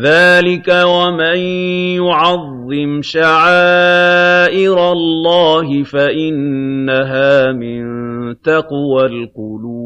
ذَٰلِكَ وَمَن يُعَظِّمْ شَعَائِرَ اللَّهِ فَإِنَّهَا مِن تَقْوَى الْقُلُوبِ